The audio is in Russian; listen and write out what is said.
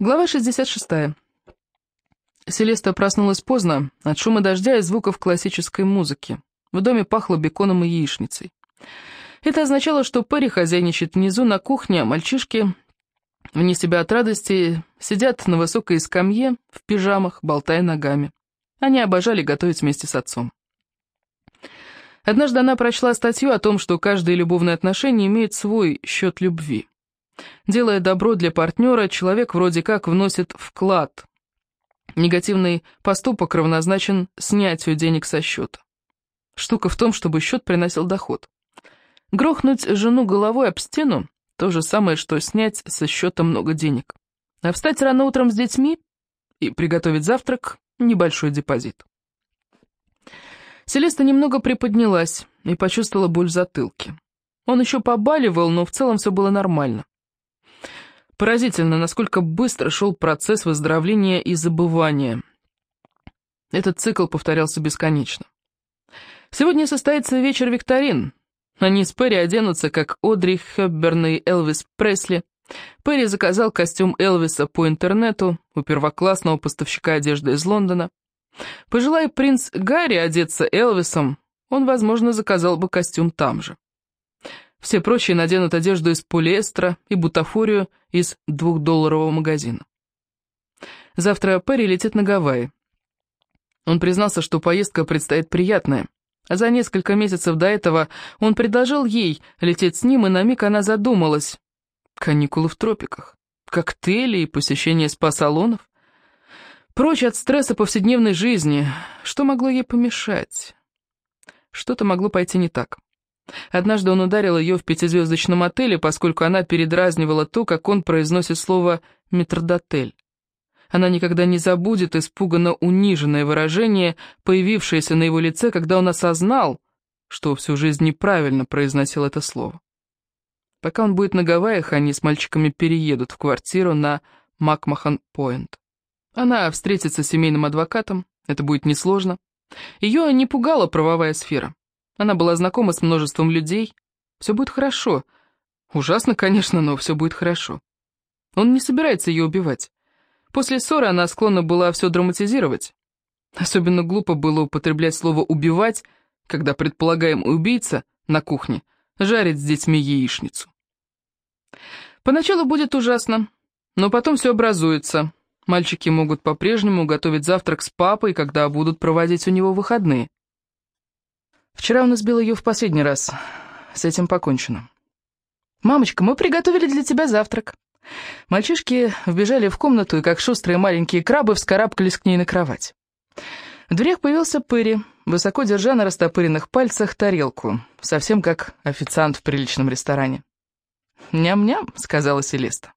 Глава 66. Селеста проснулась поздно, от шума дождя и звуков классической музыки. В доме пахло беконом и яичницей. Это означало, что Перри хозяйничает внизу на кухне, а мальчишки, вне себя от радости, сидят на высокой скамье, в пижамах, болтая ногами. Они обожали готовить вместе с отцом. Однажды она прочла статью о том, что каждое любовное отношение имеет свой счет любви. Делая добро для партнера, человек вроде как вносит вклад. Негативный поступок равнозначен снятию денег со счета. Штука в том, чтобы счет приносил доход. Грохнуть жену головой об стену – то же самое, что снять со счета много денег. А встать рано утром с детьми и приготовить завтрак – небольшой депозит. Селеста немного приподнялась и почувствовала боль в затылке. Он еще побаливал, но в целом все было нормально. Поразительно, насколько быстро шел процесс выздоровления и забывания. Этот цикл повторялся бесконечно. Сегодня состоится вечер викторин. Они с Перри оденутся, как Одри Хепберн и Элвис Пресли. Перри заказал костюм Элвиса по интернету у первоклассного поставщика одежды из Лондона. Пожелая принц Гарри одеться Элвисом, он, возможно, заказал бы костюм там же. Все прочие наденут одежду из полиэстера и бутафорию из двухдолларового магазина. Завтра Перри летит на Гавайи. Он признался, что поездка предстоит приятная. За несколько месяцев до этого он предложил ей лететь с ним, и на миг она задумалась. Каникулы в тропиках, коктейли и посещение спа-салонов. Прочь от стресса повседневной жизни. Что могло ей помешать? Что-то могло пойти не так. Однажды он ударил ее в пятизвездочном отеле, поскольку она передразнивала то, как он произносит слово «метрдотель». Она никогда не забудет испуганно униженное выражение, появившееся на его лице, когда он осознал, что всю жизнь неправильно произносил это слово. Пока он будет на Гавайях, они с мальчиками переедут в квартиру на Макмахан-Пойнт. Она встретится с семейным адвокатом, это будет несложно. Ее не пугала правовая сфера. Она была знакома с множеством людей. Все будет хорошо. Ужасно, конечно, но все будет хорошо. Он не собирается ее убивать. После ссоры она склонна была все драматизировать. Особенно глупо было употреблять слово «убивать», когда предполагаемый убийца на кухне жарит с детьми яичницу. Поначалу будет ужасно, но потом все образуется. Мальчики могут по-прежнему готовить завтрак с папой, когда будут проводить у него выходные. Вчера он избил ее в последний раз. С этим покончено. «Мамочка, мы приготовили для тебя завтрак». Мальчишки вбежали в комнату и, как шустрые маленькие крабы, вскарабкались к ней на кровать. В дверях появился Пыри, высоко держа на растопыренных пальцах тарелку, совсем как официант в приличном ресторане. «Ням-ням», — сказала Селеста.